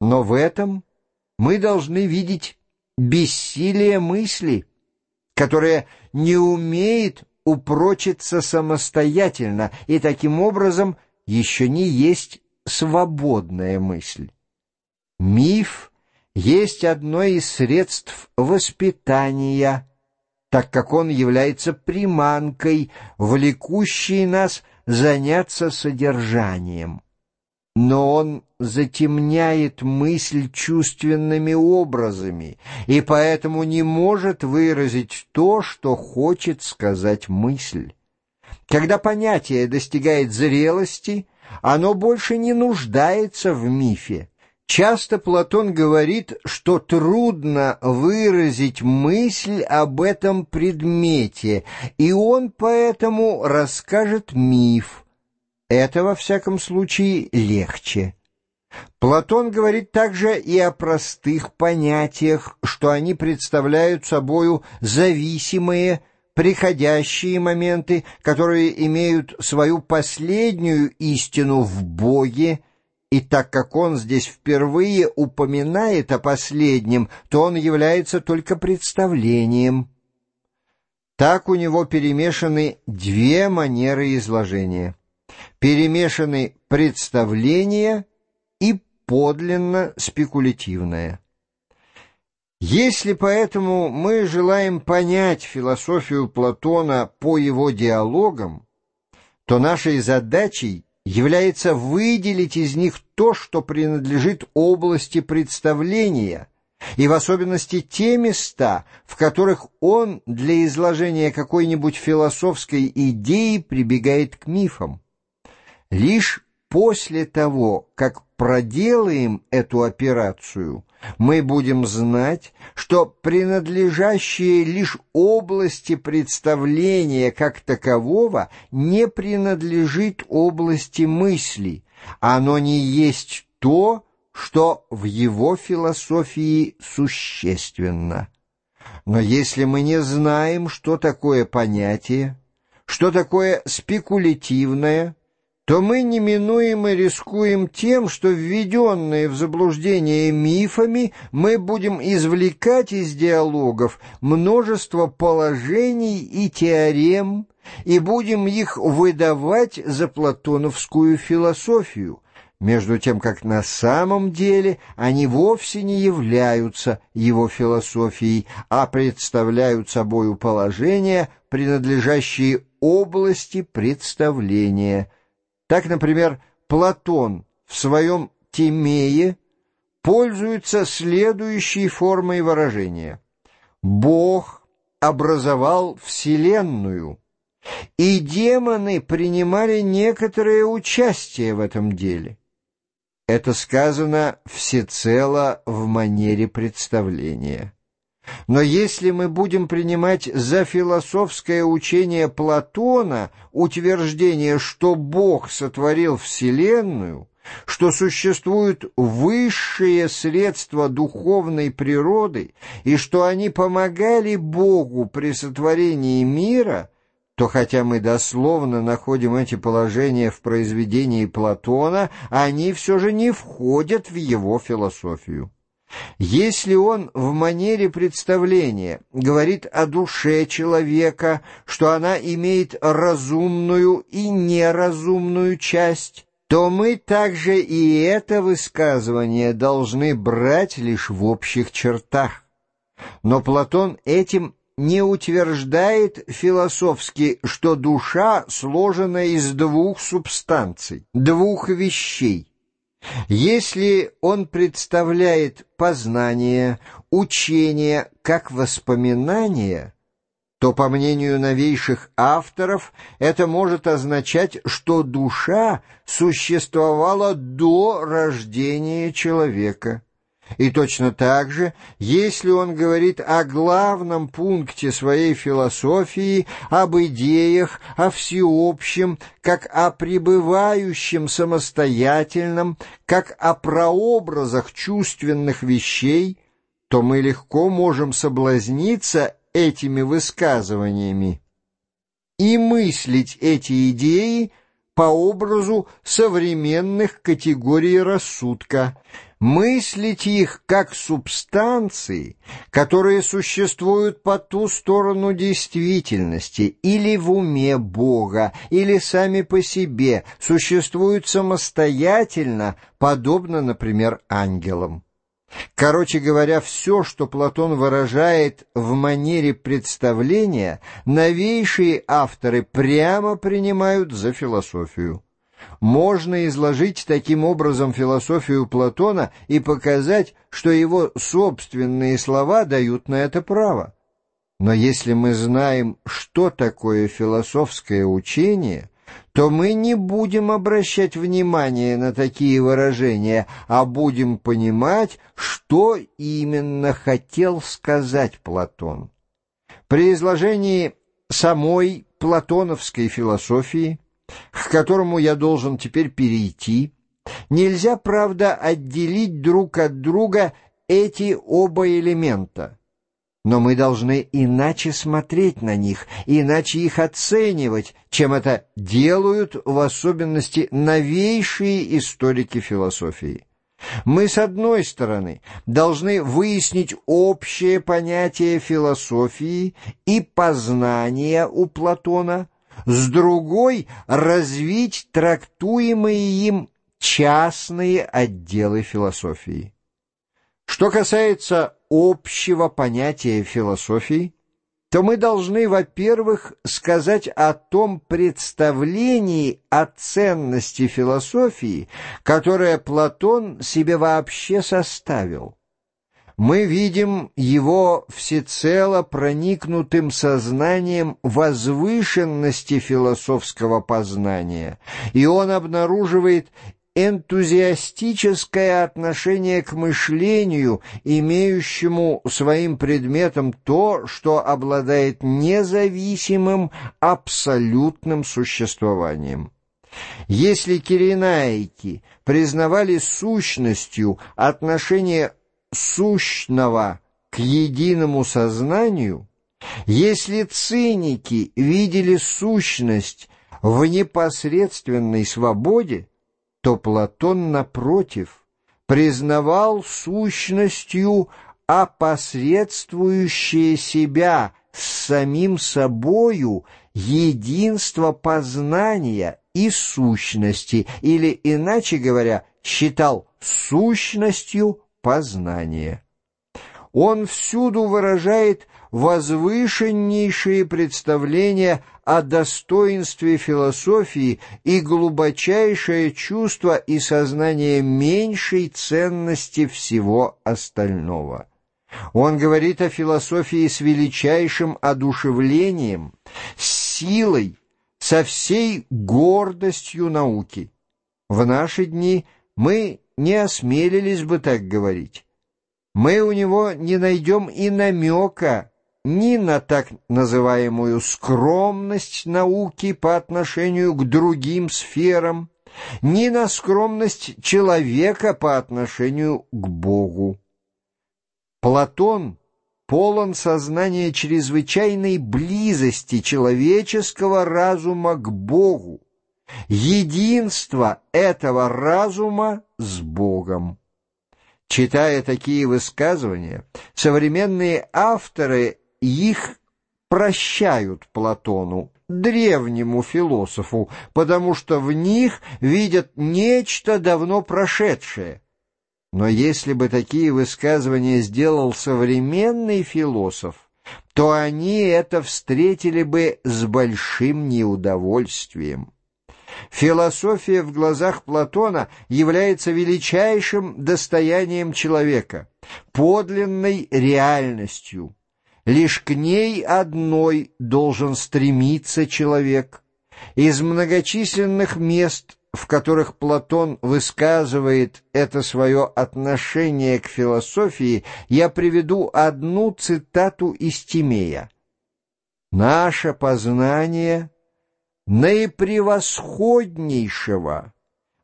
Но в этом мы должны видеть бессилие мысли, которая не умеет упрочиться самостоятельно и таким образом еще не есть свободная мысль. Миф есть одно из средств воспитания, так как он является приманкой, влекущей нас заняться содержанием но он затемняет мысль чувственными образами и поэтому не может выразить то, что хочет сказать мысль. Когда понятие достигает зрелости, оно больше не нуждается в мифе. Часто Платон говорит, что трудно выразить мысль об этом предмете, и он поэтому расскажет миф – это, во всяком случае, легче. Платон говорит также и о простых понятиях, что они представляют собою зависимые, приходящие моменты, которые имеют свою последнюю истину в Боге, и так как он здесь впервые упоминает о последнем, то он является только представлением. Так у него перемешаны две манеры изложения перемешаны представление и подлинно спекулятивное. Если поэтому мы желаем понять философию Платона по его диалогам, то нашей задачей является выделить из них то, что принадлежит области представления, и в особенности те места, в которых он для изложения какой-нибудь философской идеи прибегает к мифам. Лишь после того, как проделаем эту операцию, мы будем знать, что принадлежащие лишь области представления как такового не принадлежит области мысли, оно не есть то, что в его философии существенно. Но если мы не знаем, что такое понятие, что такое спекулятивное, то мы неминуемо рискуем тем, что введенные в заблуждение мифами мы будем извлекать из диалогов множество положений и теорем и будем их выдавать за платоновскую философию, между тем как на самом деле они вовсе не являются его философией, а представляют собою положения, принадлежащие области представления – так, например, Платон в своем «Тимее» пользуется следующей формой выражения. «Бог образовал Вселенную, и демоны принимали некоторое участие в этом деле». Это сказано всецело в манере представления. Но если мы будем принимать за философское учение Платона утверждение, что Бог сотворил Вселенную, что существуют высшие средства духовной природы и что они помогали Богу при сотворении мира, то хотя мы дословно находим эти положения в произведении Платона, они все же не входят в его философию. Если он в манере представления говорит о душе человека, что она имеет разумную и неразумную часть, то мы также и это высказывание должны брать лишь в общих чертах. Но Платон этим не утверждает философски, что душа сложена из двух субстанций, двух вещей, если он представляет познание, учение как воспоминание, то, по мнению новейших авторов, это может означать, что душа существовала до рождения человека – и точно так же, если он говорит о главном пункте своей философии, об идеях, о всеобщем, как о пребывающем самостоятельном, как о прообразах чувственных вещей, то мы легко можем соблазниться этими высказываниями и мыслить эти идеи по образу современных категорий рассудка, мыслить их как субстанции, которые существуют по ту сторону действительности, или в уме Бога, или сами по себе, существуют самостоятельно, подобно, например, ангелам. Короче говоря, все, что Платон выражает в манере представления, новейшие авторы прямо принимают за философию. Можно изложить таким образом философию Платона и показать, что его собственные слова дают на это право. Но если мы знаем, что такое философское учение, то мы не будем обращать внимание на такие выражения, а будем понимать, что именно хотел сказать Платон. При изложении самой платоновской философии к которому я должен теперь перейти, нельзя, правда, отделить друг от друга эти оба элемента. Но мы должны иначе смотреть на них, иначе их оценивать, чем это делают в особенности новейшие историки философии. Мы, с одной стороны, должны выяснить общее понятие философии и познания у Платона – с другой — развить трактуемые им частные отделы философии. Что касается общего понятия философии, то мы должны, во-первых, сказать о том представлении о ценности философии, которое Платон себе вообще составил. Мы видим его всецело проникнутым сознанием возвышенности философского познания, и он обнаруживает энтузиастическое отношение к мышлению, имеющему своим предметом то, что обладает независимым абсолютным существованием. Если киренаики признавали сущностью отношение сущного к единому сознанию, если циники видели сущность в непосредственной свободе, то Платон, напротив, признавал сущностью опосредствующее себя с самим собою единство познания и сущности, или, иначе говоря, считал сущностью познание. Он всюду выражает возвышеннейшие представления о достоинстве философии и глубочайшее чувство и сознание меньшей ценности всего остального. Он говорит о философии с величайшим одушевлением, с силой, со всей гордостью науки. В наши дни мы не осмелились бы так говорить. Мы у него не найдем и намека ни на так называемую скромность науки по отношению к другим сферам, ни на скромность человека по отношению к Богу. Платон полон сознания чрезвычайной близости человеческого разума к Богу, единство этого разума с Богом. Читая такие высказывания, современные авторы их прощают Платону, древнему философу, потому что в них видят нечто давно прошедшее. Но если бы такие высказывания сделал современный философ, то они это встретили бы с большим неудовольствием. Философия в глазах Платона является величайшим достоянием человека, подлинной реальностью. Лишь к ней одной должен стремиться человек. Из многочисленных мест, в которых Платон высказывает это свое отношение к философии, я приведу одну цитату из Тимея. «Наше познание — наипревосходнейшего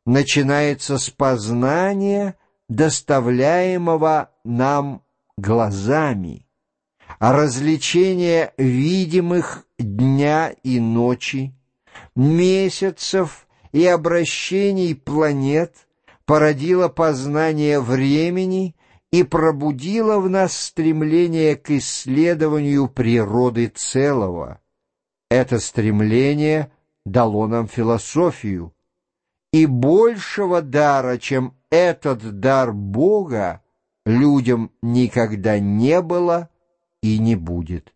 начинается с познания, доставляемого нам глазами, а развлечение видимых дня и ночи, месяцев и обращений планет породило познание времени и пробудило в нас стремление к исследованию природы целого. Это стремление дало нам философию, и большего дара, чем этот дар Бога, людям никогда не было и не будет.